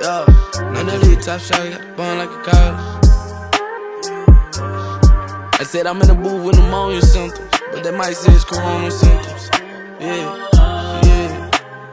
Yeah, none of these top shot, got like a car. I said I'm in the booth with pneumonia symptoms, but they might say it's corona symptoms. Yeah, yeah,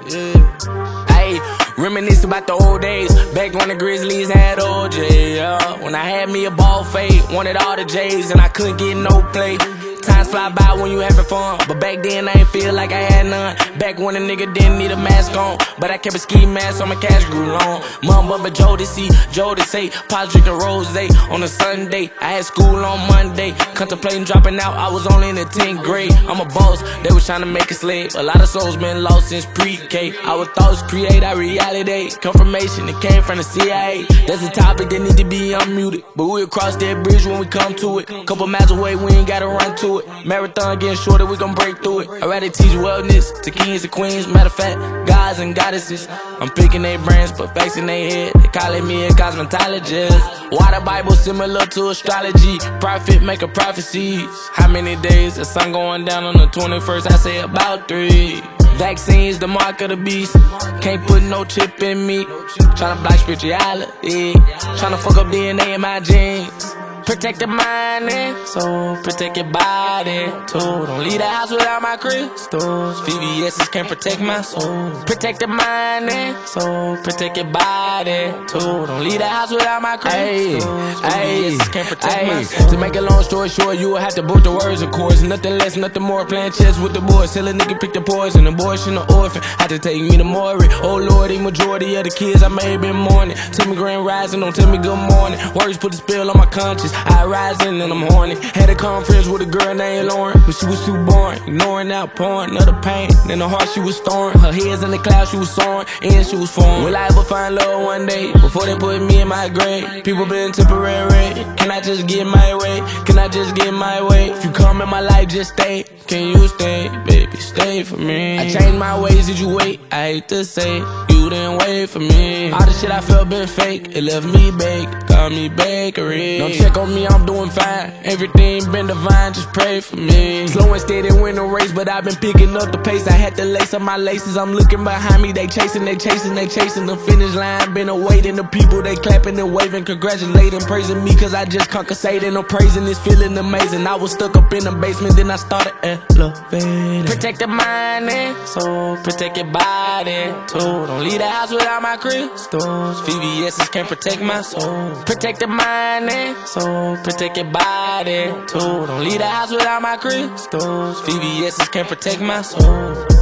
yeah. Hey, reminisce about the old days, back when the Grizzlies had OJ. Yeah, when I had me a ball fade, wanted all the J's and I couldn't get no play. Times fly by when you having fun, but back then I ain't feel like I had none. Back when a nigga didn't need a mask on, but I kept a ski mask on my cash grew long. Mom, but Joe to see, Joe to say, Pops drinking rose on a Sunday. I had school on Monday, contemplating dropping out. I was only in the 10th grade. I'm a boss, they was trying to make a slave. A lot of souls been lost since pre-K. Our thoughts create our reality. Confirmation, it came from the CIA. That's a topic that need to be unmuted, but we'll cross that bridge when we come to it. Couple miles away, we ain't gotta run to it. Marathon getting shorter, we gon' break through it. I rather teach wellness to kings and queens. Matter of fact, gods and goddesses. I'm picking their brands, put facts in their head. They calling me a cosmetologist. Why the Bible similar to astrology? Prophet make a prophecies. How many days the sun going down on the 21st? I say about three. Vaccines, the mark of the beast. Can't put no chip in me. Tryna block spirituality. Tryna fuck up DNA in my genes. Protect the mind and soul, protect your body too. Don't leave the house without my crystals. VVS's can't protect my soul. Protect the mind and soul, protect your body too. Don't leave the house without my crystals. Hey, can't protect ay, my soul. To make a long story short, you will have to book the words, of course. Nothing less, nothing more. Playing chess with the boys. Till a nigga pick the poison. Abortion or orphan. Had to take me to Maury. Oh Lord, the majority of the kids I may have been mourning. Tell me grand rising, don't tell me good morning. Words put a spell on my conscience. I rising and I'm horny. Had a conference with a girl named Lauren, but she was too boring. Ignoring outpouring of the pain. In the heart she was storing. Her head's in the clouds she was soaring, and she was falling. Will I ever find love one day before they put me in my grave? People been temporary. Can I just get my way? Can I just get my way? If you come in my life, just stay. Can you stay, baby? Stay for me. I changed my ways. Did you wait? I hate to say you didn't wait for me. All the shit I felt been fake. It left me baked. Call me bakery. Don't check on me. I'm doing fine. Everything been divine, just pray for me. Slow and steady win the race, but I've been picking up the pace. I had to lace up my laces. I'm looking behind me, they chasing, they chasing, they chasing the finish line. Been awaiting the people, they clapping and waving, congratulating, praising me, cause I just conquered Satan. I'm praising this feeling amazing. I was stuck up in the basement, then I started elevating. Protect the mind and soul, protect your body too. Don't leave the house without my crystals. VVS's can't protect my soul. Protect the mind and soul protect your body too. Don't leave the house without my crystals. VVS's can't protect my soul.